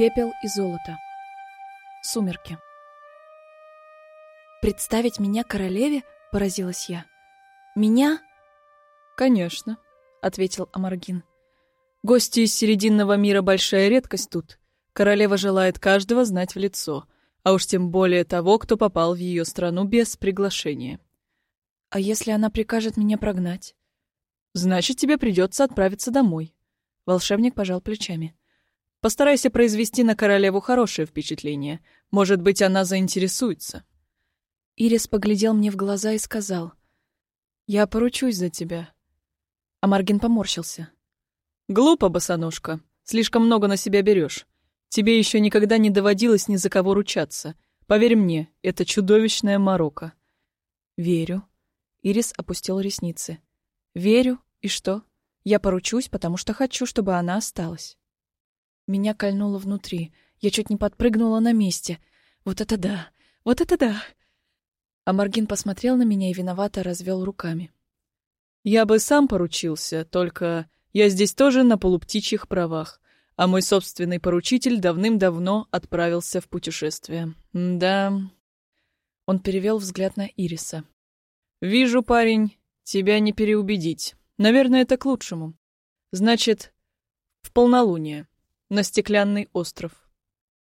Пепел и золото. Сумерки. «Представить меня королеве?» — поразилась я. «Меня?» «Конечно», — ответил Амаргин. «Гости из Серединного мира — большая редкость тут. Королева желает каждого знать в лицо, а уж тем более того, кто попал в ее страну без приглашения». «А если она прикажет меня прогнать?» «Значит, тебе придется отправиться домой». Волшебник пожал плечами. «Постарайся произвести на королеву хорошее впечатление. Может быть, она заинтересуется». Ирис поглядел мне в глаза и сказал. «Я поручусь за тебя». А Маргин поморщился. «Глупо, босоножка. Слишком много на себя берешь. Тебе еще никогда не доводилось ни за кого ручаться. Поверь мне, это чудовищная морока». «Верю». Ирис опустил ресницы. «Верю. И что? Я поручусь, потому что хочу, чтобы она осталась». Меня кольнуло внутри. Я чуть не подпрыгнула на месте. «Вот это да! Вот это да!» А Маргин посмотрел на меня и виновато развел руками. «Я бы сам поручился, только я здесь тоже на полуптичьих правах, а мой собственный поручитель давным-давно отправился в путешествие. Да...» Он перевел взгляд на Ириса. «Вижу, парень, тебя не переубедить. Наверное, это к лучшему. Значит, в полнолуние, на стеклянный остров».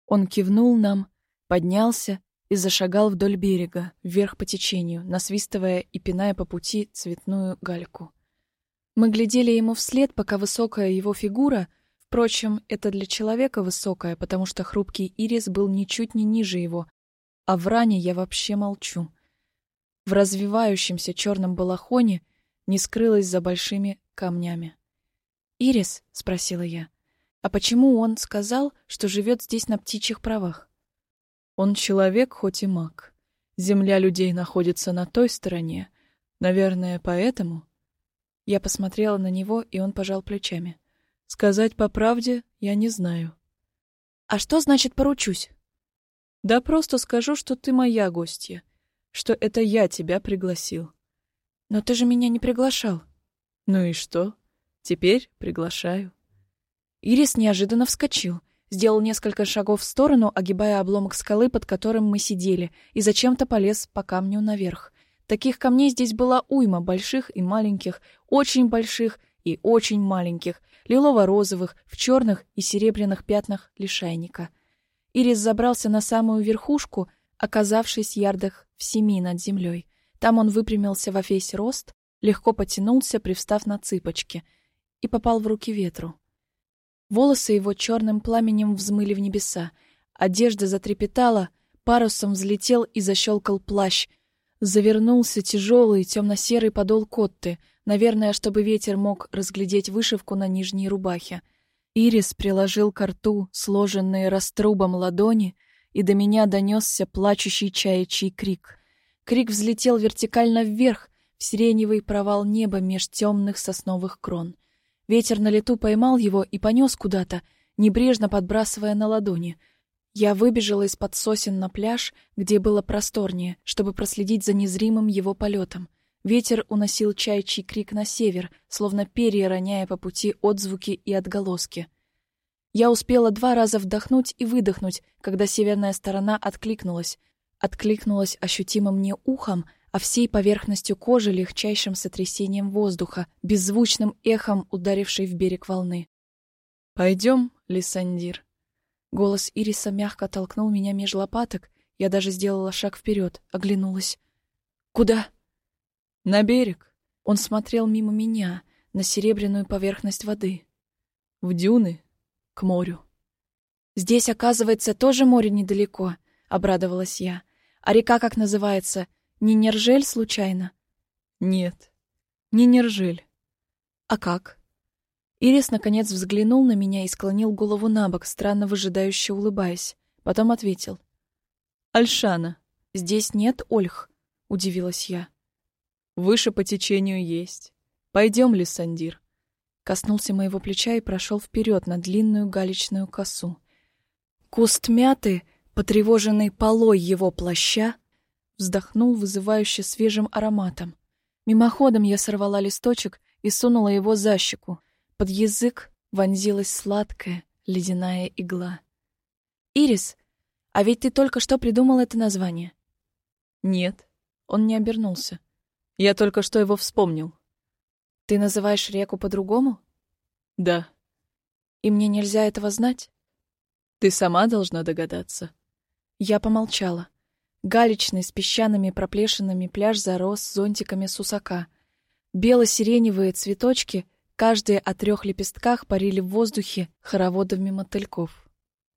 Он кивнул нам, поднялся и зашагал вдоль берега, вверх по течению, насвистывая и пиная по пути цветную гальку. Мы глядели ему вслед, пока высокая его фигура, впрочем, это для человека высокая, потому что хрупкий ирис был ничуть не ниже его, а в ране я вообще молчу. В развивающемся черном балахоне не скрылась за большими камнями. «Ирис?» — спросила я. «А почему он сказал, что живет здесь на птичьих правах?» Он человек, хоть и маг. Земля людей находится на той стороне. Наверное, поэтому... Я посмотрела на него, и он пожал плечами. Сказать по правде я не знаю. А что значит поручусь? Да просто скажу, что ты моя гостья, что это я тебя пригласил. Но ты же меня не приглашал. Ну и что? Теперь приглашаю. Ирис неожиданно вскочил — сделал несколько шагов в сторону, огибая обломок скалы, под которым мы сидели, и зачем-то полез по камню наверх. Таких камней здесь была уйма, больших и маленьких, очень больших и очень маленьких, лилово-розовых, в черных и серебряных пятнах лишайника. Ирис забрался на самую верхушку, оказавшись ярдах в семи над землей. Там он выпрямился во весь рост, легко потянулся, привстав на цыпочки, и попал в руки ветру. Волосы его черным пламенем взмыли в небеса. Одежда затрепетала, парусом взлетел и защелкал плащ. Завернулся тяжелый темно-серый подол котты, наверное, чтобы ветер мог разглядеть вышивку на нижней рубахе. Ирис приложил к рту сложенные раструбом ладони, и до меня донесся плачущий чаячий крик. Крик взлетел вертикально вверх, в сиреневый провал неба меж темных сосновых крон. Ветер на лету поймал его и понес куда-то, небрежно подбрасывая на ладони. Я выбежала из-под сосен на пляж, где было просторнее, чтобы проследить за незримым его полетом. Ветер уносил чайчий крик на север, словно перья роняя по пути отзвуки и отголоски. Я успела два раза вдохнуть и выдохнуть, когда северная сторона откликнулась. Откликнулась ощутимым мне ухом — а всей поверхностью кожи легчайшим сотрясением воздуха, беззвучным эхом ударившей в берег волны. «Пойдем, Лиссандир». Голос Ириса мягко толкнул меня меж лопаток, я даже сделала шаг вперед, оглянулась. «Куда?» «На берег». Он смотрел мимо меня, на серебряную поверхность воды. «В дюны, к морю». «Здесь, оказывается, тоже море недалеко», — обрадовалась я. «А река как называется? Не Нержель случайно? Нет, не Нержель. А как? Ирис наконец взглянул на меня и склонил голову на бок, странно выжидающе улыбаясь. Потом ответил. Альшана. Здесь нет Ольх, удивилась я. Выше по течению есть. Пойдем, Лиссандир. Коснулся моего плеча и прошел вперед на длинную галечную косу. Куст мяты, потревоженный полой его плаща, вздохнул вызывающе свежим ароматом. Мимоходом я сорвала листочек и сунула его за щеку. Под язык вонзилась сладкая ледяная игла. «Ирис, а ведь ты только что придумал это название». «Нет». Он не обернулся. «Я только что его вспомнил». «Ты называешь реку по-другому?» «Да». «И мне нельзя этого знать?» «Ты сама должна догадаться». Я помолчала. Галечный с песчаными проплешинами пляж зарос зонтиками сусака. Бело-сиреневые цветочки, каждые о трех лепестках, парили в воздухе хороводами мотыльков.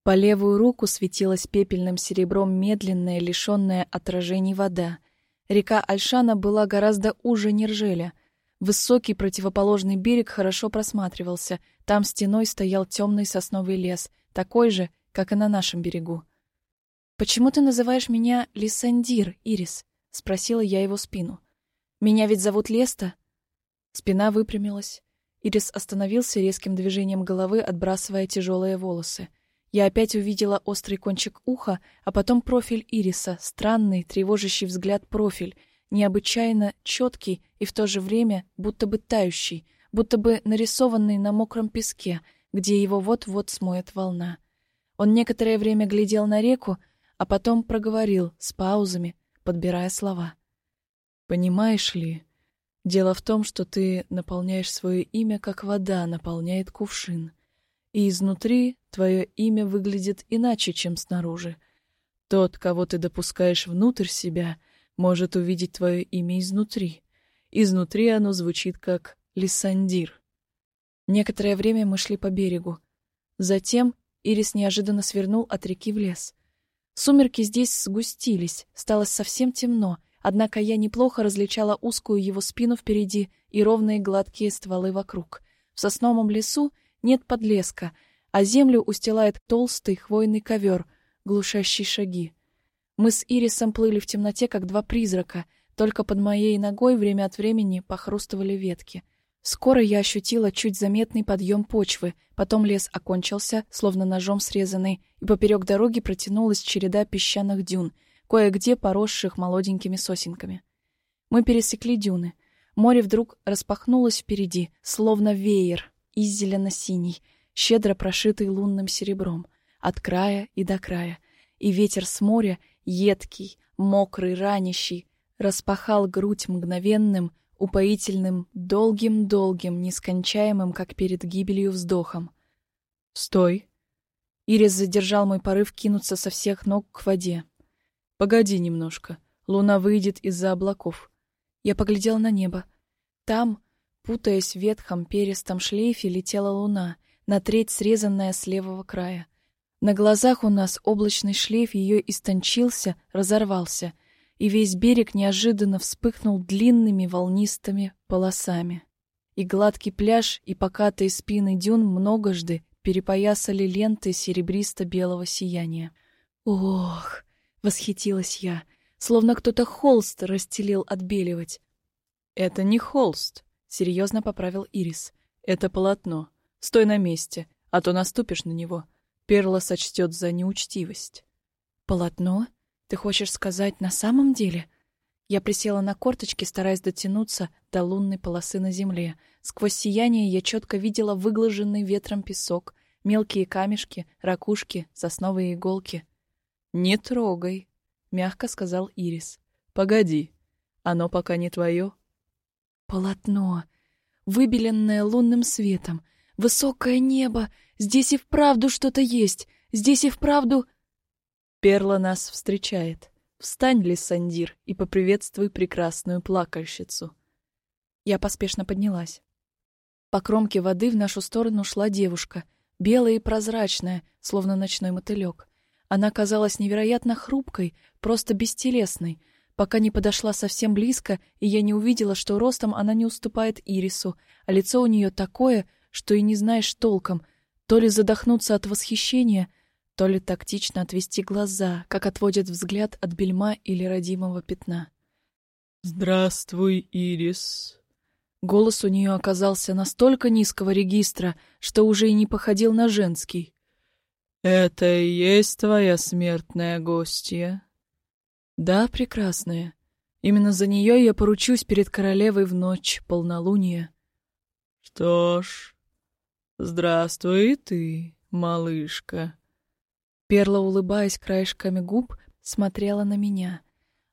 По левую руку светилась пепельным серебром медленная, лишенная отражений вода. Река Альшана была гораздо уже Нержеля. Высокий противоположный берег хорошо просматривался. Там стеной стоял темный сосновый лес, такой же, как и на нашем берегу. «Почему ты называешь меня Лисандир, Ирис?» — спросила я его спину. «Меня ведь зовут Леста?» Спина выпрямилась. Ирис остановился резким движением головы, отбрасывая тяжелые волосы. Я опять увидела острый кончик уха, а потом профиль Ириса, странный, тревожащий взгляд профиль, необычайно четкий и в то же время будто бы тающий, будто бы нарисованный на мокром песке, где его вот-вот смоет волна. Он некоторое время глядел на реку, а потом проговорил с паузами, подбирая слова. «Понимаешь ли, дело в том, что ты наполняешь свое имя, как вода наполняет кувшин, и изнутри твое имя выглядит иначе, чем снаружи. Тот, кого ты допускаешь внутрь себя, может увидеть твое имя изнутри. Изнутри оно звучит как «Лиссандир». Некоторое время мы шли по берегу. Затем Ирис неожиданно свернул от реки в лес — Сумерки здесь сгустились, стало совсем темно, однако я неплохо различала узкую его спину впереди и ровные гладкие стволы вокруг. В сосновом лесу нет подлеска, а землю устилает толстый хвойный ковер, глушащий шаги. Мы с Ирисом плыли в темноте, как два призрака, только под моей ногой время от времени похрустывали ветки — Скоро я ощутила чуть заметный подъем почвы, потом лес окончился, словно ножом срезанный, и поперек дороги протянулась череда песчаных дюн, кое-где поросших молоденькими сосенками. Мы пересекли дюны. Море вдруг распахнулось впереди, словно веер, из зелено-синий, щедро прошитый лунным серебром, от края и до края, и ветер с моря, едкий, мокрый, ранящий, распахал грудь мгновенным, упоительным, долгим-долгим, нескончаемым, как перед гибелью вздохом. «Стой!» Ирис задержал мой порыв кинуться со всех ног к воде. «Погоди немножко. Луна выйдет из-за облаков». Я поглядел на небо. Там, путаясь в ветхом перистом шлейфе, летела луна, на треть срезанная с левого края. На глазах у нас облачный шлейф ее истончился, разорвался — и весь берег неожиданно вспыхнул длинными волнистыми полосами. И гладкий пляж, и покатые спины дюн многожды перепоясали ленты серебристо-белого сияния. «Ох!» — восхитилась я, словно кто-то холст расстелил отбеливать. «Это не холст», — серьезно поправил Ирис. «Это полотно. Стой на месте, а то наступишь на него. Перла сочтет за неучтивость». «Полотно?» Ты хочешь сказать на самом деле? Я присела на корточки, стараясь дотянуться до лунной полосы на земле. Сквозь сияние я четко видела выглаженный ветром песок, мелкие камешки, ракушки, сосновые иголки. «Не трогай», — мягко сказал Ирис. «Погоди, оно пока не твое». Полотно, выбеленное лунным светом, высокое небо, здесь и вправду что-то есть, здесь и вправду... Перла нас встречает. Встань, Лиссандир, и поприветствуй прекрасную плакальщицу. Я поспешно поднялась. По кромке воды в нашу сторону шла девушка, белая и прозрачная, словно ночной мотылек. Она казалась невероятно хрупкой, просто бестелесной, пока не подошла совсем близко, и я не увидела, что ростом она не уступает Ирису, а лицо у нее такое, что и не знаешь толком, то ли задохнуться от восхищения, то ли тактично отвести глаза, как отводят взгляд от бельма или родимого пятна. «Здравствуй, Ирис!» Голос у нее оказался настолько низкого регистра, что уже и не походил на женский. «Это и есть твоя смертная гостья?» «Да, прекрасная. Именно за нее я поручусь перед королевой в ночь полнолуния». «Что ж, здравствуй и ты, малышка. Перла, улыбаясь краешками губ, смотрела на меня.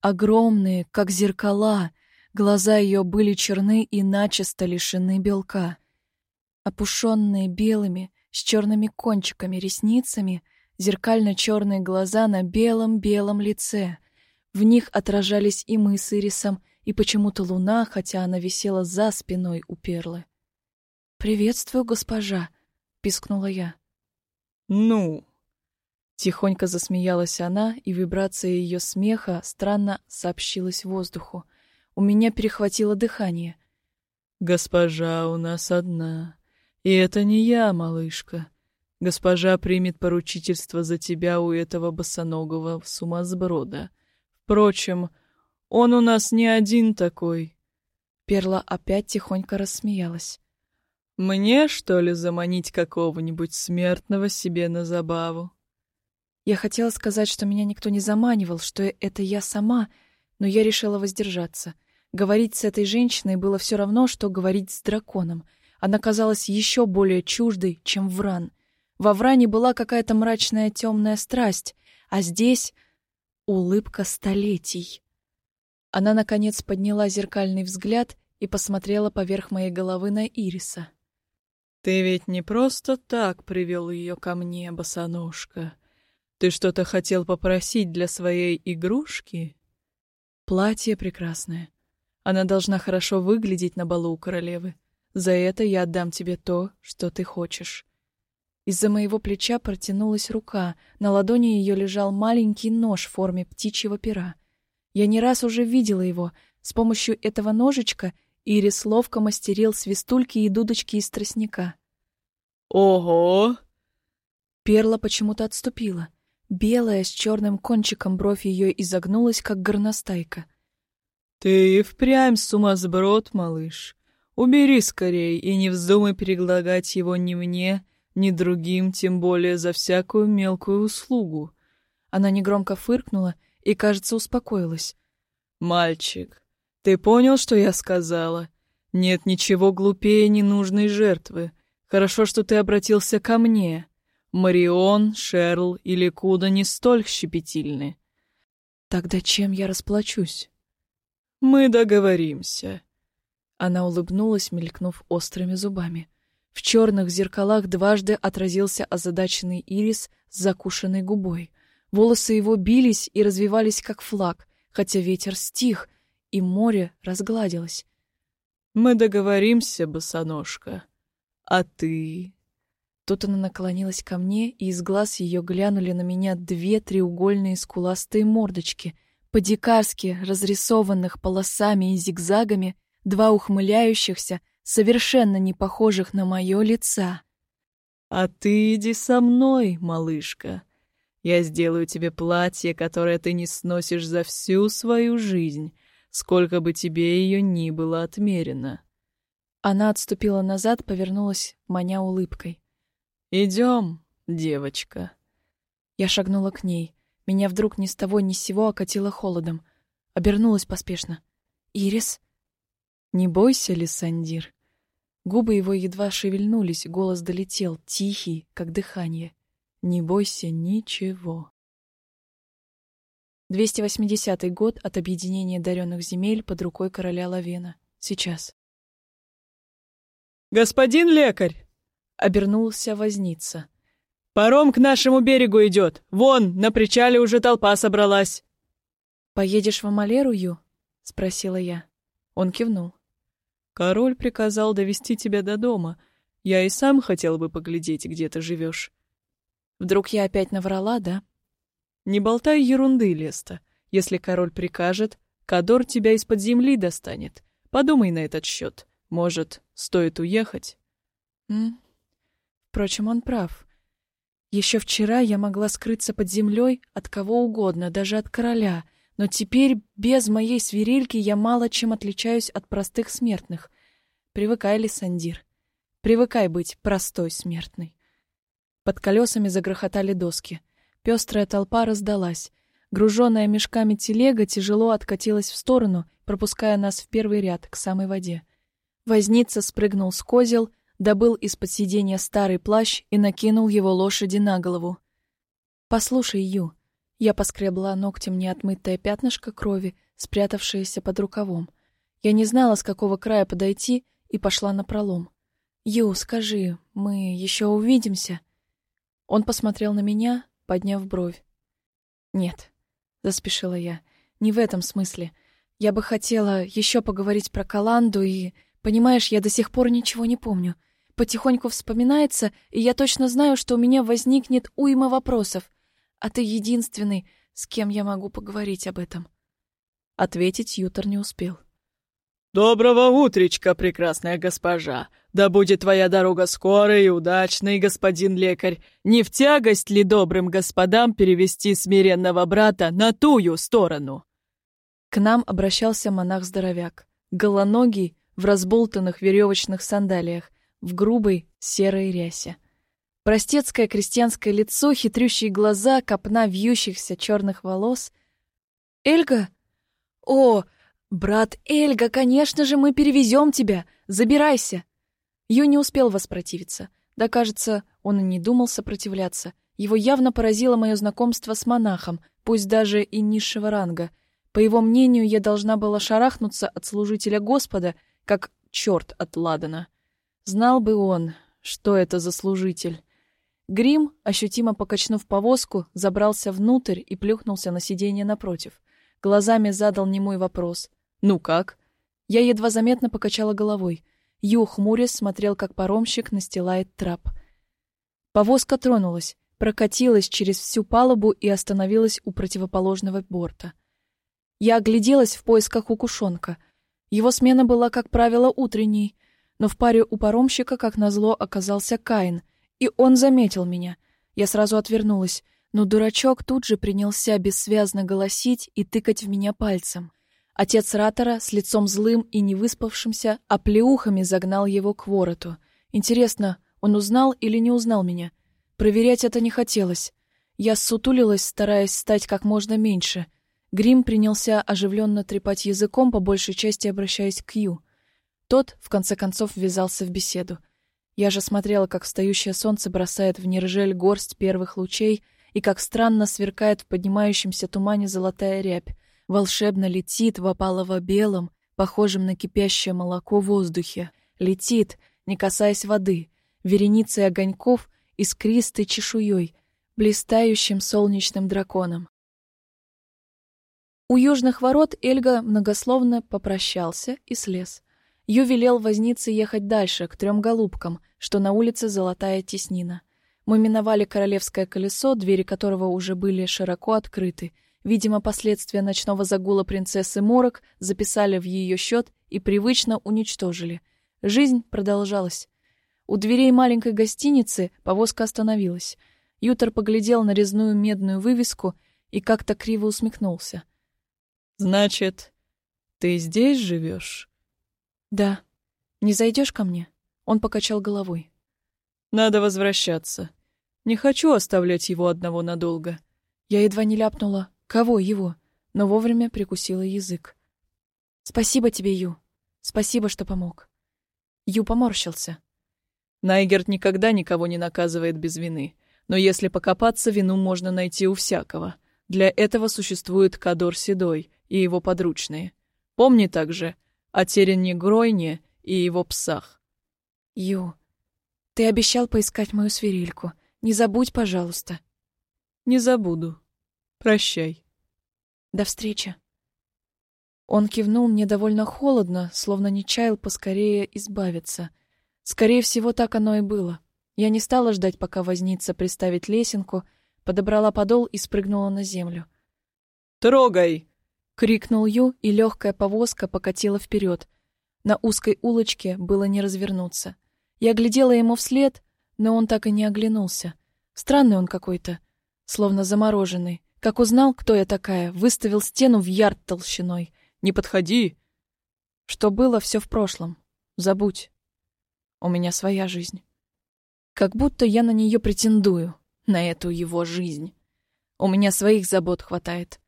Огромные, как зеркала, глаза ее были черны и начисто лишены белка. Опушенные белыми, с черными кончиками ресницами, зеркально-черные глаза на белом-белом лице. В них отражались и мы с Ирисом, и почему-то луна, хотя она висела за спиной у Перлы. «Приветствую, госпожа», — пискнула я. «Ну?» Тихонько засмеялась она, и вибрация ее смеха странно сообщилась воздуху. У меня перехватило дыхание. «Госпожа у нас одна. И это не я, малышка. Госпожа примет поручительство за тебя у этого босоногого сумасброда. Впрочем, он у нас не один такой». Перла опять тихонько рассмеялась. «Мне, что ли, заманить какого-нибудь смертного себе на забаву?» Я хотела сказать, что меня никто не заманивал, что это я сама, но я решила воздержаться. Говорить с этой женщиной было все равно, что говорить с драконом. Она казалась еще более чуждой, чем Вран. Во Вране была какая-то мрачная темная страсть, а здесь улыбка столетий. Она, наконец, подняла зеркальный взгляд и посмотрела поверх моей головы на Ириса. «Ты ведь не просто так привел ее ко мне, босоножка. Ты что-то хотел попросить для своей игрушки?» «Платье прекрасное. Она должна хорошо выглядеть на балу у королевы. За это я отдам тебе то, что ты хочешь». Из-за моего плеча протянулась рука, на ладони ее лежал маленький нож в форме птичьего пера. Я не раз уже видела его. С помощью этого ножичка Ирис ловко мастерил свистульки и дудочки из тростника. «Ого!» Перла почему-то отступила. Белая с черным кончиком бровь ее изогнулась, как горностайка. «Ты и впрямь сумасброд, малыш. Убери скорей и не вздумай переглагать его ни мне, ни другим, тем более за всякую мелкую услугу». Она негромко фыркнула и, кажется, успокоилась. «Мальчик, ты понял, что я сказала? Нет ничего глупее ненужной жертвы. Хорошо, что ты обратился ко мне. Марион, Шерл или Куда не столь щепетильны». «Тогда чем я расплачусь?» «Мы договоримся». Она улыбнулась, мелькнув острыми зубами. В черных зеркалах дважды отразился озадаченный ирис с закушенной губой. Волосы его бились и развивались, как флаг, хотя ветер стих, и море разгладилось. «Мы договоримся, босоножка. А ты?» Тут она наклонилась ко мне, и из глаз ее глянули на меня две треугольные скуластые мордочки, по-дикарски разрисованных полосами и зигзагами, два ухмыляющихся, совершенно не похожих на мое лица. «А ты иди со мной, малышка. Я сделаю тебе платье, которое ты не сносишь за всю свою жизнь, сколько бы тебе ее ни было отмерено». Она отступила назад, повернулась, маня улыбкой. «Идем, девочка». Я шагнула к ней. Меня вдруг ни с того ни с сего окатило холодом. Обернулась поспешно. «Ирис?» «Не бойся, Лиссандир». Губы его едва шевельнулись, голос долетел, тихий, как дыхание. Не бойся ничего. 280 год от объединения даренных земель под рукой короля Лавена. Сейчас. «Господин лекарь!» — обернулся возница. «Паром к нашему берегу идет! Вон, на причале уже толпа собралась!» «Поедешь в Амалеру, Ю?» — спросила я. Он кивнул. «Король приказал довести тебя до дома. Я и сам хотел бы поглядеть, где ты живешь. Вдруг я опять наврала, да? Не болтай ерунды, Леста. Если король прикажет, Кадор тебя из-под земли достанет. Подумай на этот счет. Может, стоит уехать? М? Впрочем, он прав. Еще вчера я могла скрыться под землей от кого угодно, даже от короля, но теперь без моей свирельки я мало чем отличаюсь от простых смертных. Привыкай, Лиссандир. Привыкай быть простой смертной. Под колесами загрохотали доски. Пестрая толпа раздалась. Груженная мешками телега тяжело откатилась в сторону, пропуская нас в первый ряд, к самой воде. Возница спрыгнул с козел, добыл из-под сиденья старый плащ и накинул его лошади на голову. «Послушай, Ю». Я поскребла ногтем неотмытое пятнышко крови, спрятавшееся под рукавом. Я не знала, с какого края подойти, и пошла на пролом. «Ю, скажи, мы еще увидимся?» Он посмотрел на меня, подняв бровь. «Нет», — заспешила я, — «не в этом смысле. Я бы хотела еще поговорить про Каланду и... Понимаешь, я до сих пор ничего не помню. Потихоньку вспоминается, и я точно знаю, что у меня возникнет уйма вопросов. А ты единственный, с кем я могу поговорить об этом». Ответить Ютер не успел. «Доброго утречка, прекрасная госпожа! Да будет твоя дорога скорой и удачной, господин лекарь! Не в тягость ли добрым господам перевести смиренного брата на тую сторону?» К нам обращался монах-здоровяк, голоногий, в разболтанных веревочных сандалиях, в грубой серой рясе. Простецкое крестьянское лицо, хитрющие глаза, копна вьющихся черных волос. «Эльга? О, «Брат Эльга, конечно же, мы перевезем тебя! Забирайся!» Ю не успел воспротивиться. Да, кажется, он и не думал сопротивляться. Его явно поразило мое знакомство с монахом, пусть даже и низшего ранга. По его мнению, я должна была шарахнуться от служителя Господа, как черт от Ладана. Знал бы он, что это за служитель. Грим, ощутимо покачнув повозку, забрался внутрь и плюхнулся на сиденье напротив. Глазами задал немой вопрос — «Ну как?» Я едва заметно покачала головой. Ю, хмурясь, смотрел, как паромщик настилает трап. Повозка тронулась, прокатилась через всю палубу и остановилась у противоположного борта. Я огляделась в поисках укушонка. Его смена была, как правило, утренней, но в паре у паромщика, как назло, оказался Каин, и он заметил меня. Я сразу отвернулась, но дурачок тут же принялся бессвязно голосить и тыкать в меня пальцем. Отец Ратора с лицом злым и невыспавшимся оплеухами загнал его к вороту. Интересно, он узнал или не узнал меня? Проверять это не хотелось. Я сутулилась, стараясь стать как можно меньше. Грим принялся оживленно трепать языком, по большей части обращаясь к Ю. Тот, в конце концов, ввязался в беседу. Я же смотрела, как встающее солнце бросает в нержель горсть первых лучей и как странно сверкает в поднимающемся тумане золотая рябь волшебно летит в опалово-белом, похожем на кипящее молоко в воздухе. Летит, не касаясь воды, вереницей огоньков искристой чешуей, блистающим солнечным драконом. У южных ворот Эльга многословно попрощался и слез. Ю велел вознице ехать дальше, к трем голубкам, что на улице Золотая Теснина. Мы миновали королевское колесо, двери которого уже были широко открыты, Видимо, последствия ночного загула принцессы Морок записали в ее счет и привычно уничтожили. Жизнь продолжалась. У дверей маленькой гостиницы повозка остановилась. Ютер поглядел на резную медную вывеску и как-то криво усмехнулся. «Значит, ты здесь живешь?» «Да. Не зайдешь ко мне?» Он покачал головой. «Надо возвращаться. Не хочу оставлять его одного надолго». Я едва не ляпнула. Кого его? Но вовремя прикусила язык. Спасибо тебе, Ю. Спасибо, что помог. Ю поморщился. Найгерт никогда никого не наказывает без вины. Но если покопаться, вину можно найти у всякого. Для этого существует Кадор Седой и его подручные. Помни также о Терене Гройне и его псах. Ю, ты обещал поискать мою свирельку. Не забудь, пожалуйста. Не забуду. Прощай. До встречи. Он кивнул мне довольно холодно, словно не чаял поскорее избавиться. Скорее всего, так оно и было. Я не стала ждать, пока возница приставить лесенку, подобрала подол и спрыгнула на землю. «Трогай!» — крикнул Ю, и легкая повозка покатила вперед. На узкой улочке было не развернуться. Я глядела ему вслед, но он так и не оглянулся. Странный он какой-то, словно замороженный. Как узнал, кто я такая, выставил стену в ярд толщиной. «Не подходи!» Что было, все в прошлом. Забудь. У меня своя жизнь. Как будто я на нее претендую, на эту его жизнь. У меня своих забот хватает.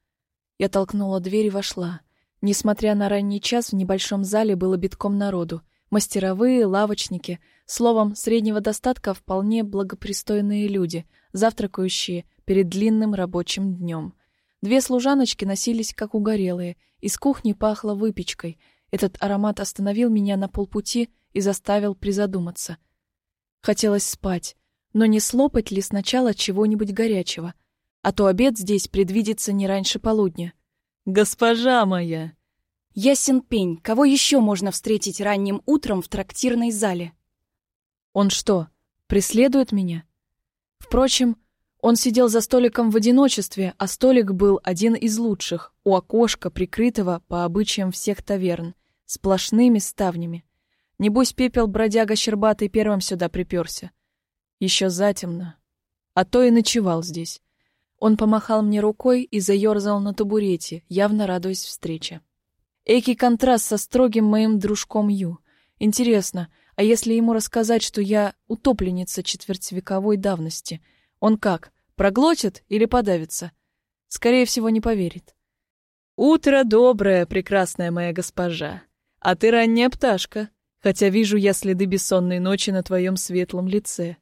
Я толкнула дверь и вошла. Несмотря на ранний час, в небольшом зале было битком народу. Мастеровые, лавочники, словом, среднего достатка вполне благопристойные люди, завтракающие перед длинным рабочим днем. Две служаночки носились как угорелые, из кухни пахло выпечкой. Этот аромат остановил меня на полпути и заставил призадуматься. Хотелось спать, но не слопать ли сначала чего-нибудь горячего, а то обед здесь предвидится не раньше полудня. «Госпожа моя!» Ясен пень, кого еще можно встретить ранним утром в трактирной зале? Он что, преследует меня? Впрочем, он сидел за столиком в одиночестве, а столик был один из лучших, у окошка, прикрытого по обычаям всех таверн, сплошными ставнями. Небось, пепел бродяга щербатый первым сюда приперся. Еще затемно. А то и ночевал здесь. Он помахал мне рукой и заерзал на табурете, явно радуясь встрече. Экий контраст со строгим моим дружком Ю. Интересно, а если ему рассказать, что я утопленница четвертьвековой давности, он как, проглотит или подавится? Скорее всего, не поверит. «Утро доброе, прекрасная моя госпожа. А ты ранняя пташка, хотя вижу я следы бессонной ночи на твоем светлом лице».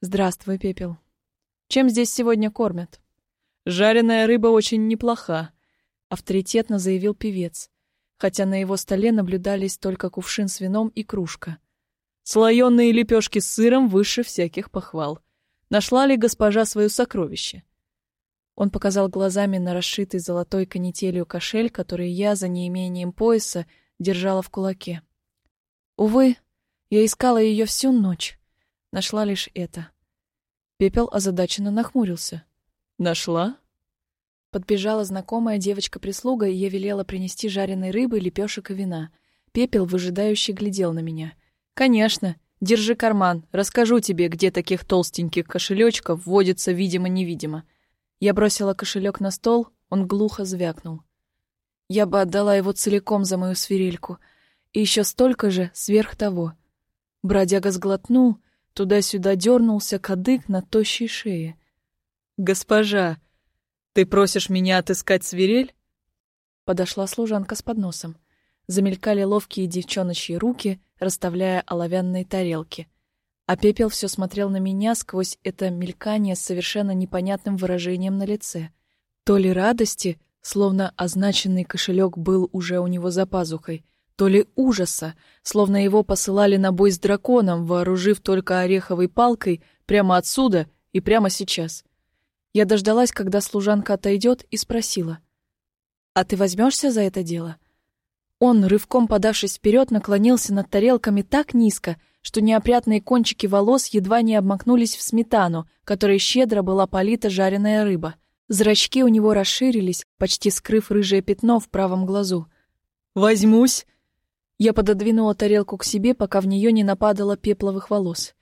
«Здравствуй, Пепел. Чем здесь сегодня кормят?» «Жареная рыба очень неплоха», — авторитетно заявил певец хотя на его столе наблюдались только кувшин с вином и кружка. Слоеные лепешки с сыром выше всяких похвал. Нашла ли госпожа свое сокровище? Он показал глазами на расшитый золотой канителью кошель, который я, за неимением пояса, держала в кулаке. Увы, я искала ее всю ночь. Нашла лишь это. Пепел озадаченно нахмурился. «Нашла?» Подбежала знакомая девочка-прислуга, и я велела принести жареной рыбы, лепешек и вина. Пепел выжидающе глядел на меня. «Конечно. Держи карман. Расскажу тебе, где таких толстеньких кошелечков водится видимо-невидимо». Я бросила кошелек на стол, он глухо звякнул. Я бы отдала его целиком за мою свирельку. И еще столько же сверх того. Бродяга сглотнул, туда-сюда дернулся кадык на тощей шее. «Госпожа!» «Ты просишь меня отыскать свирель?» Подошла служанка с подносом. Замелькали ловкие девчоночьи руки, расставляя оловянные тарелки. А пепел все смотрел на меня сквозь это мелькание с совершенно непонятным выражением на лице. То ли радости, словно означенный кошелек был уже у него за пазухой, то ли ужаса, словно его посылали на бой с драконом, вооружив только ореховой палкой прямо отсюда и прямо сейчас. Я дождалась, когда служанка отойдет, и спросила. «А ты возьмешься за это дело?» Он, рывком подавшись вперед, наклонился над тарелками так низко, что неопрятные кончики волос едва не обмакнулись в сметану, которой щедро была полита жареная рыба. Зрачки у него расширились, почти скрыв рыжее пятно в правом глазу. «Возьмусь!» Я пододвинула тарелку к себе, пока в нее не нападало пепловых волос.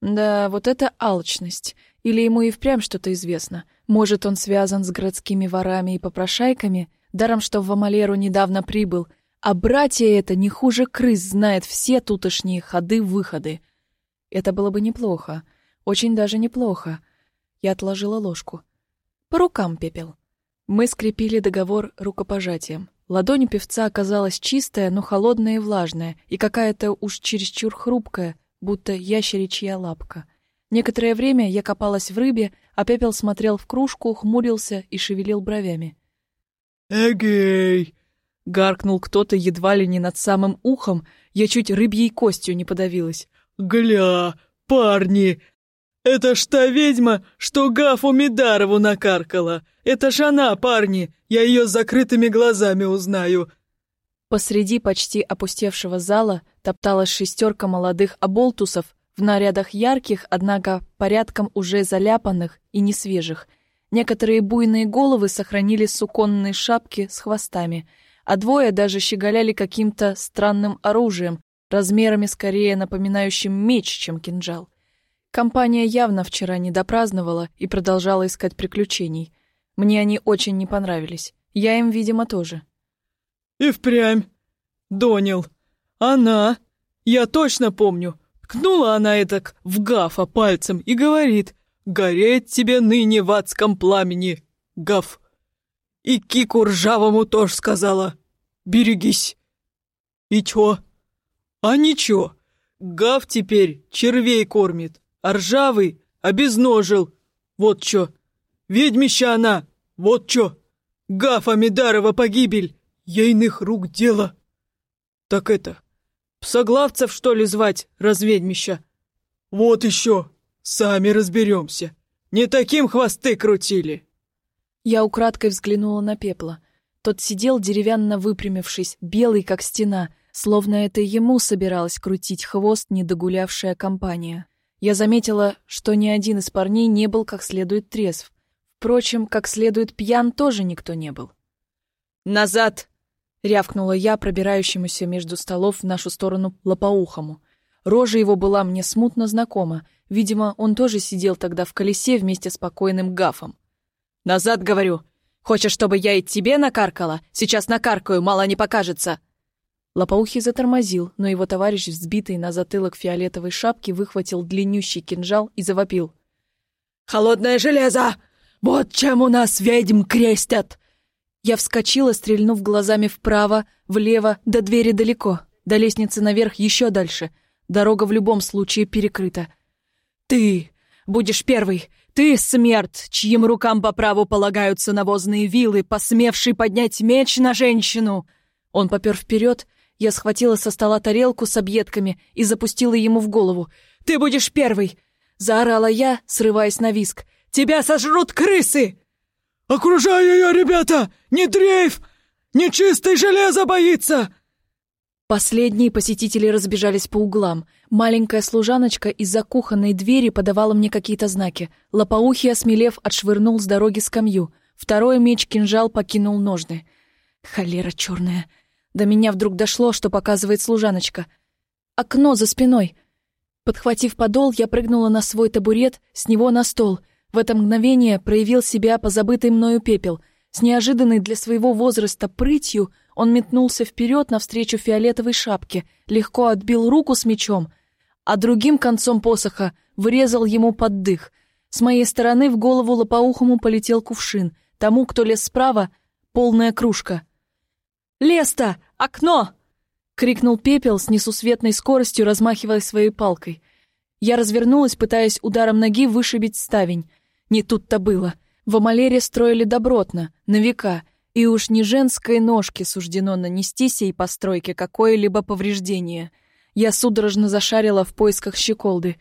Да, вот это алчность. Или ему и впрямь что-то известно. Может, он связан с городскими ворами и попрошайками, даром что в Амалеру недавно прибыл, а братья это не хуже крыс знает все тутошние ходы-выходы. Это было бы неплохо. Очень даже неплохо. Я отложила ложку. По рукам пепел. Мы скрепили договор рукопожатием. Ладонь певца оказалась чистая, но холодная и влажная, и какая-то уж чересчур хрупкая, будто ящеричья лапка — Некоторое время я копалась в рыбе, а Пепел смотрел в кружку, хмурился и шевелил бровями. «Эгей!» — гаркнул кто-то едва ли не над самым ухом, я чуть рыбьей костью не подавилась. «Гля, парни! Это ж та ведьма, что Гафу Мидарову накаркала! Это ж она, парни! Я ее с закрытыми глазами узнаю!» Посреди почти опустевшего зала топталась шестерка молодых оболтусов в нарядах ярких, однако порядком уже заляпанных и несвежих. Некоторые буйные головы сохранили суконные шапки с хвостами, а двое даже щеголяли каким-то странным оружием, размерами скорее напоминающим меч, чем кинжал. Компания явно вчера не допраздновала и продолжала искать приключений. Мне они очень не понравились. Я им, видимо, тоже. «И впрямь! Донил! Она! Я точно помню! Ткнула она этак в Гафа пальцем и говорит, «Гореть тебе ныне в адском пламени, Гаф!» И Кику ржавому тоже сказала, «Берегись!» И чё? А ничего, Гав теперь червей кормит, а ржавый обезножил. Вот чё! Ведьмища она! Вот чё! Гафа Медарова погибель! Ейных рук дело! Так это... Псоглавцев, что ли, звать, разведьмища? Вот еще! Сами разберемся! Не таким хвосты крутили!» Я украдкой взглянула на пепла. Тот сидел, деревянно выпрямившись, белый, как стена, словно это ему собиралась крутить хвост недогулявшая компания. Я заметила, что ни один из парней не был как следует трезв. Впрочем, как следует пьян тоже никто не был. «Назад!» — рявкнула я пробирающемуся между столов в нашу сторону лопоухому. Рожа его была мне смутно знакома. Видимо, он тоже сидел тогда в колесе вместе с покойным Гафом. «Назад, говорю! Хочешь, чтобы я и тебе накаркала? Сейчас накаркаю, мало не покажется!» Лопоухий затормозил, но его товарищ, взбитый на затылок фиолетовой шапки, выхватил длиннющий кинжал и завопил. «Холодное железо! Вот чем у нас ведьм крестят!» Я вскочила, стрельнув глазами вправо, влево, до двери далеко, до лестницы наверх еще дальше. Дорога в любом случае перекрыта. «Ты будешь первый! Ты, смерть, чьим рукам по праву полагаются навозные вилы, посмевший поднять меч на женщину!» Он попер вперед, я схватила со стола тарелку с объедками и запустила ему в голову. «Ты будешь первый!» Заорала я, срываясь на виск. «Тебя сожрут крысы!» «Окружай ее, ребята! Не дрейф! Нечистый железо боится!» Последние посетители разбежались по углам. Маленькая служаночка из-за кухонной двери подавала мне какие-то знаки. Лопоухий, осмелев, отшвырнул с дороги скамью. Второй меч-кинжал покинул ножны. Холера черная. До меня вдруг дошло, что показывает служаночка. Окно за спиной. Подхватив подол, я прыгнула на свой табурет, с него на стол. В это мгновение проявил себя позабытый мною пепел. С неожиданной для своего возраста прытью он метнулся вперед навстречу фиолетовой шапке, легко отбил руку с мечом, а другим концом посоха врезал ему под дых. С моей стороны в голову лопоухому полетел кувшин. Тому, кто лез справа, полная кружка. «Леста! Окно!» — крикнул Пепел с несусветной скоростью, размахивая своей палкой. Я развернулась, пытаясь ударом ноги вышибить ставень. Не тут-то было. В Амалере строили добротно, на века, и уж не женской ножке суждено нанести сей постройке какое-либо повреждение. Я судорожно зашарила в поисках щеколды.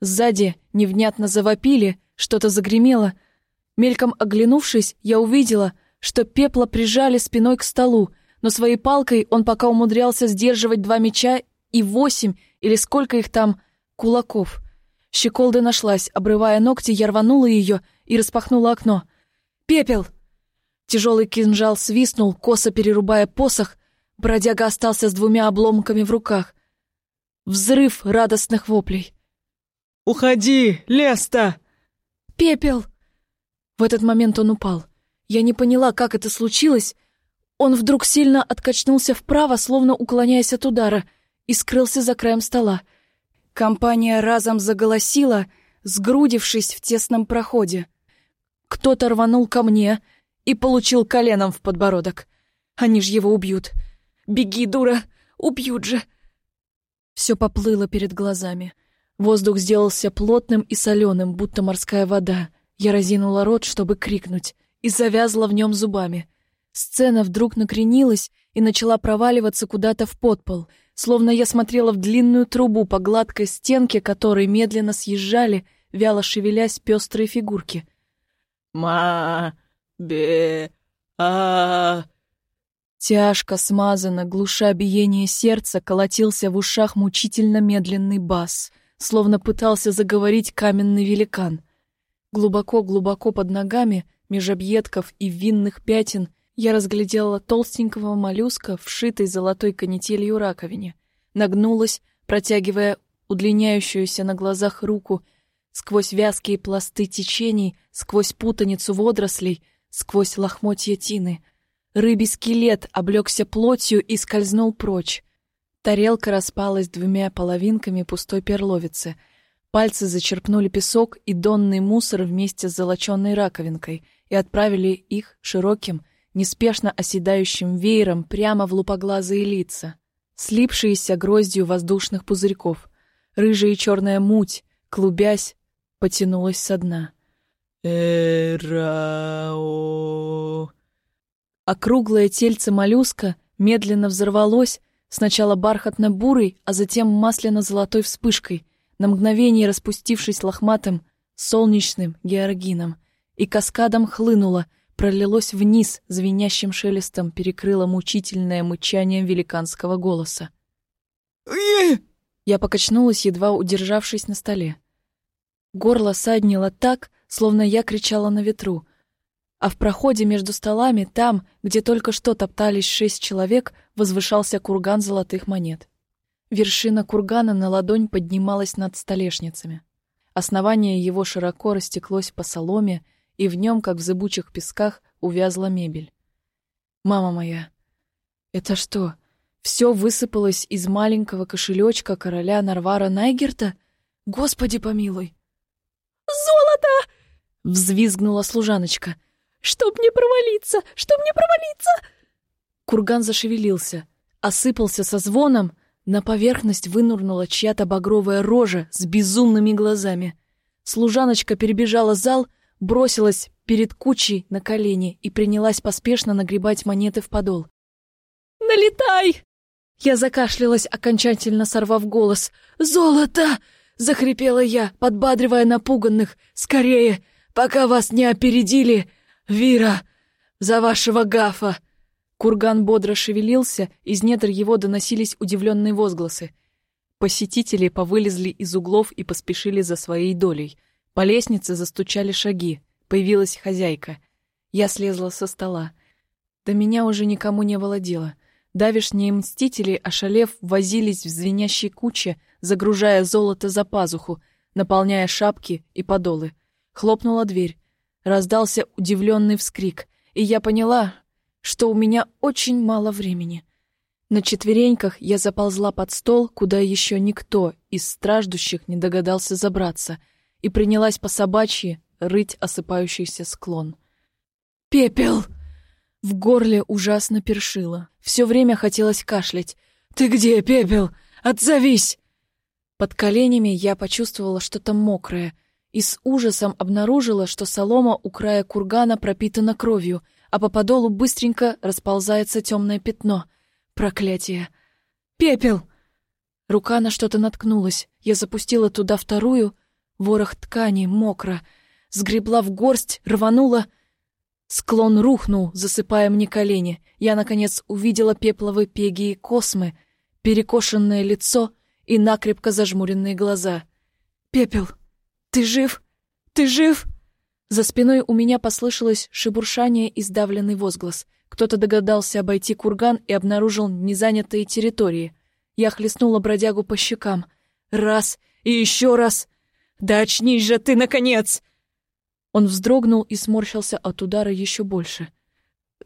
Сзади невнятно завопили, что-то загремело. Мельком оглянувшись, я увидела, что пепла прижали спиной к столу, но своей палкой он пока умудрялся сдерживать два меча и восемь, или сколько их там, кулаков. Щеколда нашлась, обрывая ногти, я рванула ее и распахнула окно. «Пепел!» Тяжелый кинжал свистнул, косо перерубая посох, бродяга остался с двумя обломками в руках. Взрыв радостных воплей. «Уходи, Леста!» «Пепел!» В этот момент он упал. Я не поняла, как это случилось, он вдруг сильно откачнулся вправо, словно уклоняясь от удара, и скрылся за краем стола. Компания разом заголосила, сгрудившись в тесном проходе. Кто-то рванул ко мне и получил коленом в подбородок. Они ж его убьют. «Беги, дура! Убьют же!» Все поплыло перед глазами. Воздух сделался плотным и соленым, будто морская вода. Я разинула рот, чтобы крикнуть, и завязла в нем зубами — Сцена вдруг накренилась и начала проваливаться куда-то в подпол, словно я смотрела в длинную трубу по гладкой стенке, которой медленно съезжали, вяло шевелясь пестрые фигурки. «Ма-бе-а...» Тяжко, смазанно, глуша биение сердца, колотился в ушах мучительно медленный бас, словно пытался заговорить каменный великан. Глубоко-глубоко под ногами, меж объедков и винных пятен, я разглядела толстенького моллюска, вшитой золотой канителью раковине. Нагнулась, протягивая удлиняющуюся на глазах руку, сквозь вязкие пласты течений, сквозь путаницу водорослей, сквозь лохмотья тины. Рыбий скелет облегся плотью и скользнул прочь. Тарелка распалась двумя половинками пустой перловицы. Пальцы зачерпнули песок и донный мусор вместе с золоченной раковинкой и отправили их широким, неспешно оседающим веером прямо в лупоглазые лица, слипшиеся гроздью воздушных пузырьков. Рыжая и черная муть, клубясь, потянулась со дна. Эрао. Округлое тельце моллюска медленно взорвалось, сначала бархатно-бурой, а затем масляно-золотой вспышкой, на мгновение распустившись лохматым, солнечным георгином, и каскадом хлынуло, пролилось вниз, звенящим шелестом перекрыло мучительное мычание великанского голоса. Я покачнулась, едва удержавшись на столе. Горло саднило так, словно я кричала на ветру. А в проходе между столами, там, где только что топтались шесть человек, возвышался курган золотых монет. Вершина кургана на ладонь поднималась над столешницами. Основание его широко растеклось по соломе, и в нем, как в зыбучих песках, увязла мебель. «Мама моя, это что, все высыпалось из маленького кошелечка короля Нарвара Найгерта? Господи помилуй!» «Золото!» — взвизгнула служаночка. «Чтоб не провалиться! Чтоб не провалиться!» Курган зашевелился, осыпался со звоном, на поверхность вынурнула чья-то багровая рожа с безумными глазами. Служаночка перебежала зал, бросилась перед кучей на колени и принялась поспешно нагребать монеты в подол. «Налетай!» Я закашлялась, окончательно сорвав голос. «Золото!» — захрипела я, подбадривая напуганных. «Скорее, пока вас не опередили! Вира, за вашего гафа!» Курган бодро шевелился, из недр его доносились удивленные возгласы. Посетители повылезли из углов и поспешили за своей долей. По лестнице застучали шаги. Появилась хозяйка. Я слезла со стола. До меня уже никому не было дела. Давишние мстители, ошалев, возились в звенящей куче, загружая золото за пазуху, наполняя шапки и подолы. Хлопнула дверь. Раздался удивленный вскрик, и я поняла, что у меня очень мало времени. На четвереньках я заползла под стол, куда еще никто из страждущих не догадался забраться, и принялась по собачьи рыть осыпающийся склон. «Пепел!» В горле ужасно першило. Все время хотелось кашлять. «Ты где, Пепел? Отзовись!» Под коленями я почувствовала что-то мокрое и с ужасом обнаружила, что солома у края кургана пропитана кровью — а по подолу быстренько расползается темное пятно. Проклятие! Пепел! Рука на что-то наткнулась. Я запустила туда вторую. Ворох ткани, мокро. Сгребла в горсть, рванула. Склон рухнул, засыпая мне колени. Я, наконец, увидела пепловые пеги и космы, перекошенное лицо и накрепко зажмуренные глаза. «Пепел, ты жив? Ты жив?» За спиной у меня послышалось шебуршание и сдавленный возглас. Кто-то догадался обойти курган и обнаружил незанятые территории. Я хлестнула бродягу по щекам. Раз и еще раз. «Да очнись же ты, наконец!» Он вздрогнул и сморщился от удара еще больше.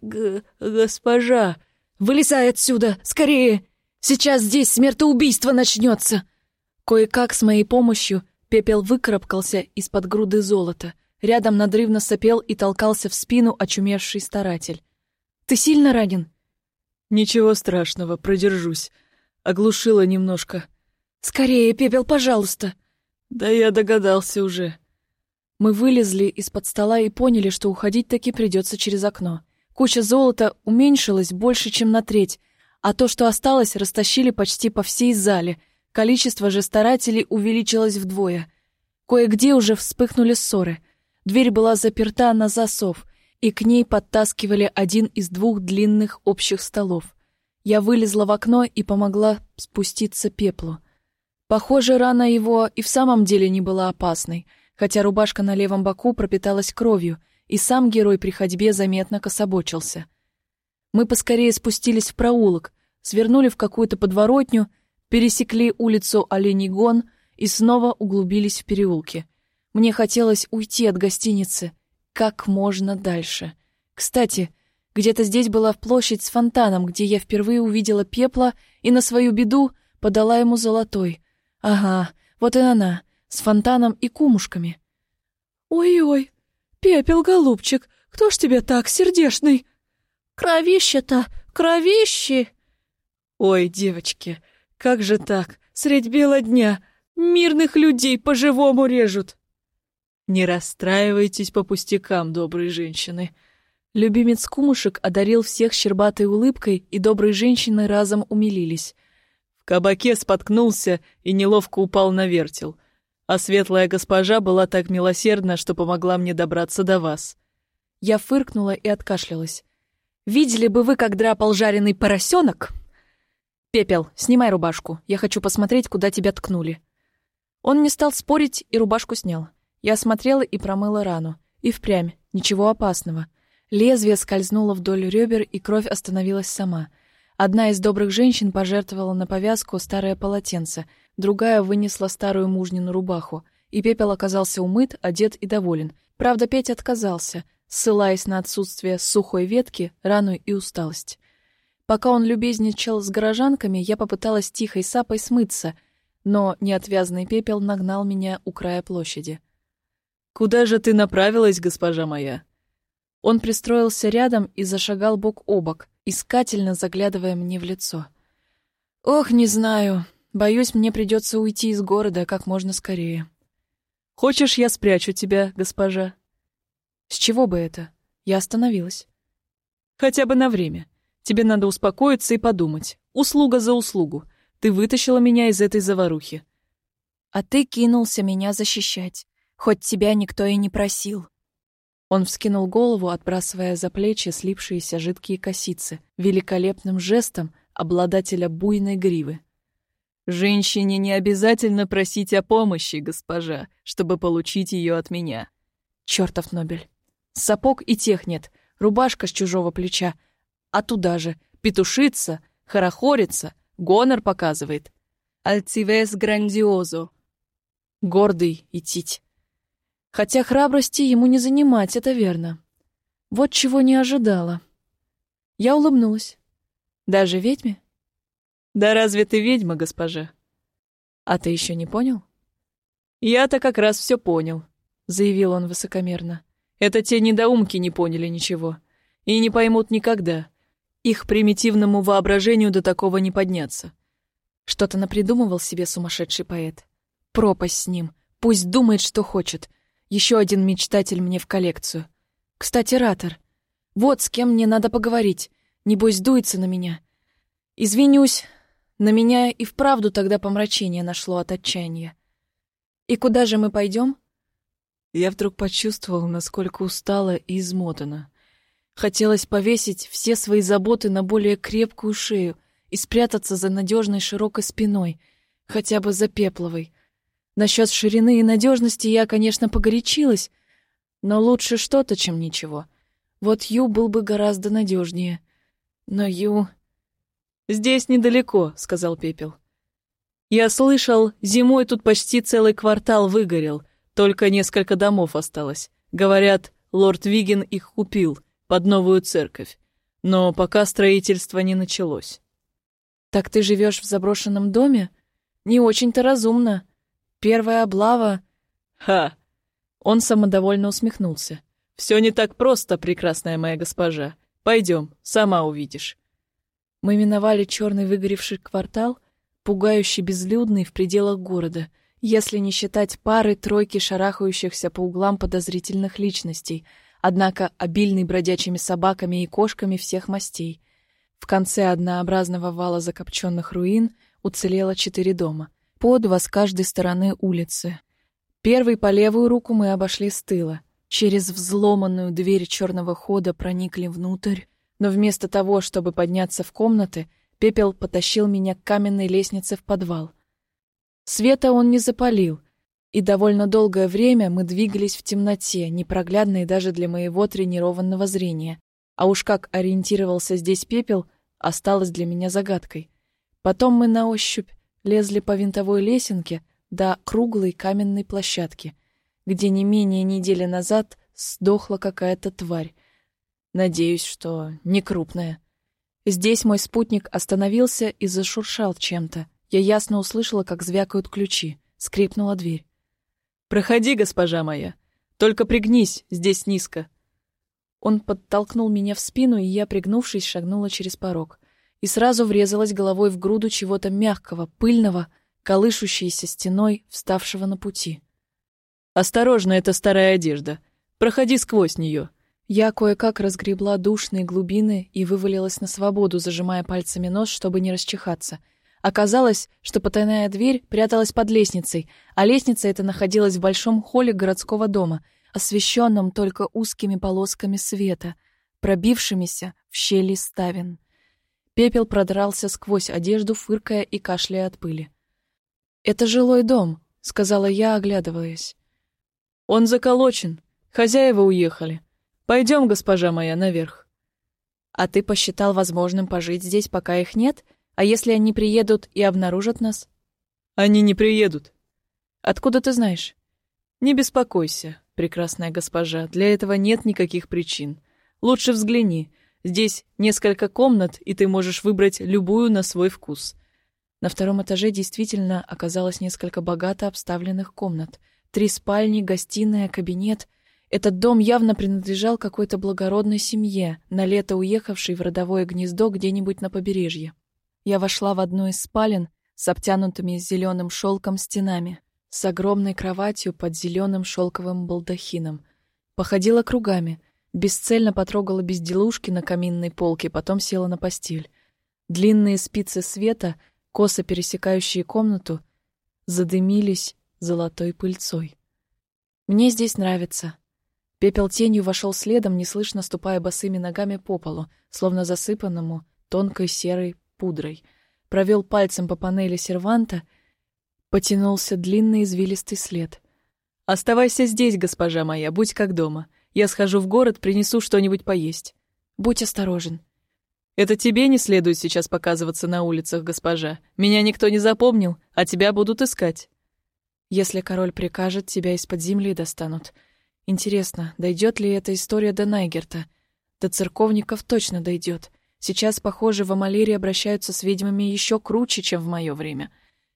Г «Госпожа!» «Вылезай отсюда! Скорее! Сейчас здесь смертоубийство начнется!» Кое-как с моей помощью пепел выкарабкался из-под груды золота. Рядом надрывно сопел и толкался в спину очумевший старатель. «Ты сильно ранен?» «Ничего страшного, продержусь. Оглушила немножко». «Скорее, пепел, пожалуйста!» «Да я догадался уже». Мы вылезли из-под стола и поняли, что уходить таки придется через окно. Куча золота уменьшилась больше, чем на треть, а то, что осталось, растащили почти по всей зале. Количество же старателей увеличилось вдвое. Кое-где уже вспыхнули ссоры — Дверь была заперта на засов, и к ней подтаскивали один из двух длинных общих столов. Я вылезла в окно и помогла спуститься пеплу. Похоже, рана его и в самом деле не была опасной, хотя рубашка на левом боку пропиталась кровью, и сам герой при ходьбе заметно кособочился. Мы поскорее спустились в проулок, свернули в какую-то подворотню, пересекли улицу Оленей Гон и снова углубились в переулки. Мне хотелось уйти от гостиницы как можно дальше. Кстати, где-то здесь была площадь с фонтаном, где я впервые увидела пепла и на свою беду подала ему золотой. Ага, вот и она, с фонтаном и кумушками. «Ой-ой, пепел, голубчик, кто ж тебе так сердешный?» «Кровище-то, кровище!» «Ой, девочки, как же так, средь бела дня, мирных людей по-живому режут!» Не расстраивайтесь по пустякам, добрые женщины. Любимец кумушек одарил всех щербатой улыбкой, и добрые женщины разом умилились. В кабаке споткнулся и неловко упал на вертел. А светлая госпожа была так милосердна, что помогла мне добраться до вас. Я фыркнула и откашлялась. «Видели бы вы, как драпал жареный поросенок?» «Пепел, снимай рубашку. Я хочу посмотреть, куда тебя ткнули». Он не стал спорить и рубашку снял. Я осмотрела и промыла рану. И впрямь, ничего опасного. Лезвие скользнуло вдоль ребер, и кровь остановилась сама. Одна из добрых женщин пожертвовала на повязку старое полотенце, другая вынесла старую мужнину рубаху, и пепел оказался умыт, одет и доволен. Правда, Петь отказался, ссылаясь на отсутствие сухой ветки, рану и усталость. Пока он любезничал с горожанками, я попыталась тихой сапой смыться, но неотвязный пепел нагнал меня у края площади. «Куда же ты направилась, госпожа моя?» Он пристроился рядом и зашагал бок о бок, искательно заглядывая мне в лицо. «Ох, не знаю. Боюсь, мне придется уйти из города как можно скорее». «Хочешь, я спрячу тебя, госпожа?» «С чего бы это?» Я остановилась. «Хотя бы на время. Тебе надо успокоиться и подумать. Услуга за услугу. Ты вытащила меня из этой заварухи». «А ты кинулся меня защищать хоть тебя никто и не просил». Он вскинул голову, отбрасывая за плечи слипшиеся жидкие косицы, великолепным жестом обладателя буйной гривы. «Женщине не обязательно просить о помощи, госпожа, чтобы получить ее от меня». Чертов Нобель. Сапог и тех нет, рубашка с чужого плеча. А туда же петушится, хорохорится, гонор показывает. Альцивес грандиозо. Гордый и тить. Хотя храбрости ему не занимать, это верно. Вот чего не ожидала. Я улыбнулась. Даже ведьме? Да разве ты ведьма, госпожа? А ты еще не понял? Я-то как раз все понял, заявил он высокомерно. Это те недоумки не поняли ничего. И не поймут никогда. Их примитивному воображению до такого не подняться. Что-то напридумывал себе сумасшедший поэт. Пропасть с ним. Пусть думает, что хочет. Еще один мечтатель мне в коллекцию. Кстати, Ратор. Вот с кем мне надо поговорить. Небось, дуется на меня. Извинюсь. На меня и вправду тогда помрачение нашло от отчаяния. И куда же мы пойдем? Я вдруг почувствовал, насколько устала и измотана. Хотелось повесить все свои заботы на более крепкую шею и спрятаться за надежной широкой спиной, хотя бы за пепловой, Насчет ширины и надежности я, конечно, погорячилась, но лучше что-то, чем ничего. Вот Ю был бы гораздо надежнее. Но Ю... «Здесь недалеко», — сказал Пепел. «Я слышал, зимой тут почти целый квартал выгорел, только несколько домов осталось. Говорят, лорд Виген их купил под новую церковь, но пока строительство не началось». «Так ты живешь в заброшенном доме? Не очень-то разумно. Первая облава... Ха! Он самодовольно усмехнулся. Все не так просто, прекрасная моя госпожа. Пойдем, сама увидишь. Мы миновали черный выгоревший квартал, пугающий безлюдный в пределах города, если не считать пары-тройки шарахающихся по углам подозрительных личностей, однако обильный бродячими собаками и кошками всех мастей. В конце однообразного вала закопченных руин уцелело четыре дома — по два с каждой стороны улицы. Первый по левую руку мы обошли с тыла. Через взломанную дверь черного хода проникли внутрь, но вместо того, чтобы подняться в комнаты, Пепел потащил меня к каменной лестнице в подвал. Света он не запалил, и довольно долгое время мы двигались в темноте, непроглядной даже для моего тренированного зрения. А уж как ориентировался здесь Пепел, осталось для меня загадкой. Потом мы на ощупь лезли по винтовой лесенке до круглой каменной площадки, где не менее недели назад сдохла какая-то тварь. Надеюсь, что не крупная. Здесь мой спутник остановился и зашуршал чем-то. Я ясно услышала, как звякают ключи. Скрипнула дверь. «Проходи, госпожа моя. Только пригнись, здесь низко». Он подтолкнул меня в спину, и я, пригнувшись, шагнула через порог и сразу врезалась головой в груду чего-то мягкого, пыльного, колышущейся стеной, вставшего на пути. Осторожно, это старая одежда. Проходи сквозь нее. Я кое-как разгребла душные глубины и вывалилась на свободу, зажимая пальцами нос, чтобы не расчихаться. Оказалось, что потайная дверь пряталась под лестницей, а лестница эта находилась в большом холле городского дома, освещенном только узкими полосками света, пробившимися в щели ставен. Пепел продрался сквозь одежду, фыркая и кашляя от пыли. «Это жилой дом», — сказала я, оглядываясь. «Он заколочен. Хозяева уехали. Пойдем, госпожа моя, наверх». «А ты посчитал возможным пожить здесь, пока их нет? А если они приедут и обнаружат нас?» «Они не приедут». «Откуда ты знаешь?» «Не беспокойся, прекрасная госпожа, для этого нет никаких причин. Лучше взгляни. Здесь несколько комнат, и ты можешь выбрать любую на свой вкус». На втором этаже действительно оказалось несколько богато обставленных комнат. Три спальни, гостиная, кабинет — этот дом явно принадлежал какой-то благородной семье, на лето уехавшей в родовое гнездо где-нибудь на побережье. Я вошла в одну из спален с обтянутыми зеленым шелком стенами, с огромной кроватью под зеленым шелковым балдахином. Походила кругами, бесцельно потрогала безделушки на каминной полке, потом села на постель. Длинные спицы света, косо пересекающие комнату, задымились золотой пыльцой. Мне здесь нравится. Пепел тенью вошел следом, неслышно ступая босыми ногами по полу, словно засыпанному тонкой серой пудрой. Провел пальцем по панели серванта, потянулся длинный извилистый след. «Оставайся здесь, госпожа моя, будь как дома. Я схожу в город, принесу что-нибудь поесть. Будь осторожен». «Это тебе не следует сейчас показываться на улицах, госпожа. Меня никто не запомнил, а тебя будут искать». «Если король прикажет, тебя из-под земли достанут». Интересно, дойдет ли эта история до Найгерта? До церковников точно дойдет. Сейчас, похоже, в Амалире обращаются с ведьмами еще круче, чем в мое время.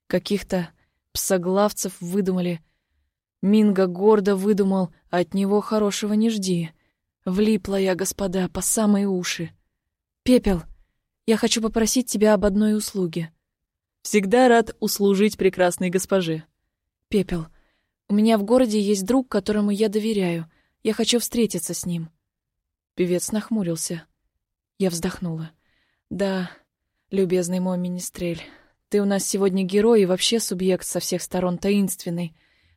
Каких-то псоглавцев выдумали. Минга гордо выдумал, от него хорошего не жди. Влипла я, господа, по самые уши. Пепел, я хочу попросить тебя об одной услуге. Всегда рад услужить прекрасной госпоже. Пепел, у меня в городе есть друг, которому я доверяю. Я хочу встретиться с ним». Певец нахмурился. Я вздохнула. «Да, любезный мой министрель, ты у нас сегодня герой и вообще субъект со всех сторон таинственный.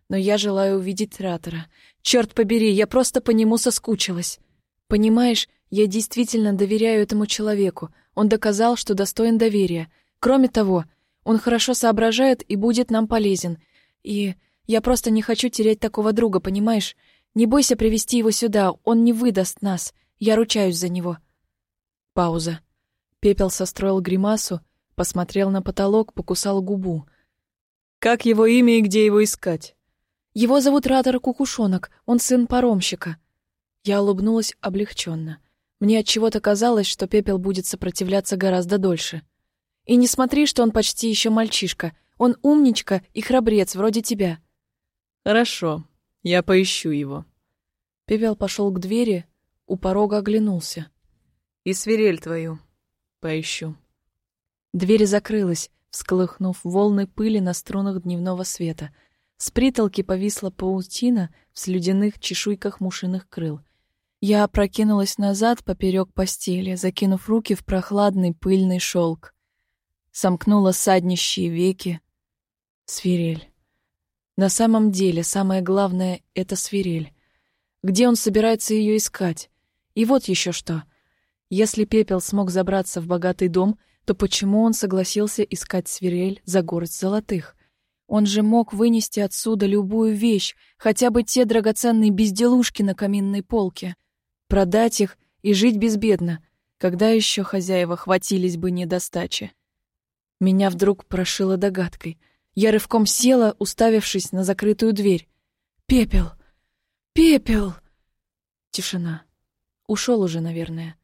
Но я желаю увидеть Ратора. Черт побери, я просто по нему соскучилась. Понимаешь, я действительно доверяю этому человеку. Он доказал, что достоин доверия. Кроме того, он хорошо соображает и будет нам полезен. И я просто не хочу терять такого друга, понимаешь? Не бойся привести его сюда, он не выдаст нас. Я ручаюсь за него. Пауза. Пепел состроил гримасу, посмотрел на потолок, покусал губу. Как его имя и где его искать? Его зовут Ратор Кукушонок, он сын паромщика. Я улыбнулась облегченно. Мне от чего-то казалось, что Пепел будет сопротивляться гораздо дольше. И не смотри, что он почти еще мальчишка. Он умничка и храбрец, вроде тебя. Хорошо, я поищу его. Певел пошел к двери, у порога оглянулся. И свирель твою поищу. Дверь закрылась, всколыхнув волны пыли на струнах дневного света. С притолки повисла паутина в слюдяных чешуйках мушиных крыл. Я опрокинулась назад поперек постели, закинув руки в прохладный пыльный шелк. Сомкнула саднищие веки. Свирель. На самом деле, самое главное — это свирель. Где он собирается ее искать? И вот еще что. Если Пепел смог забраться в богатый дом, то почему он согласился искать свирель за горсть золотых? Он же мог вынести отсюда любую вещь, хотя бы те драгоценные безделушки на каминной полке. Продать их и жить безбедно, когда еще хозяева хватились бы недостачи. Меня вдруг прошило догадкой — я рывком села, уставившись на закрытую дверь. «Пепел! Пепел!» Тишина. Ушел уже, наверное,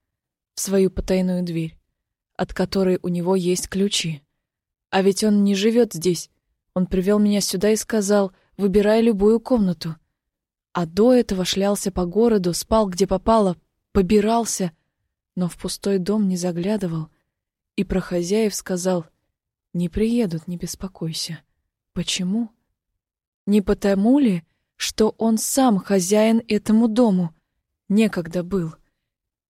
в свою потайную дверь, от которой у него есть ключи. А ведь он не живет здесь. Он привел меня сюда и сказал, выбирай любую комнату. А до этого шлялся по городу, спал где попало, побирался, но в пустой дом не заглядывал. И про хозяев сказал, не приедут, не беспокойся. Почему? Не потому ли, что он сам хозяин этому дому. Некогда был.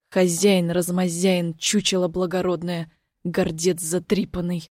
Хозяин, размозяин, чучело благородное, гордец затрипанный.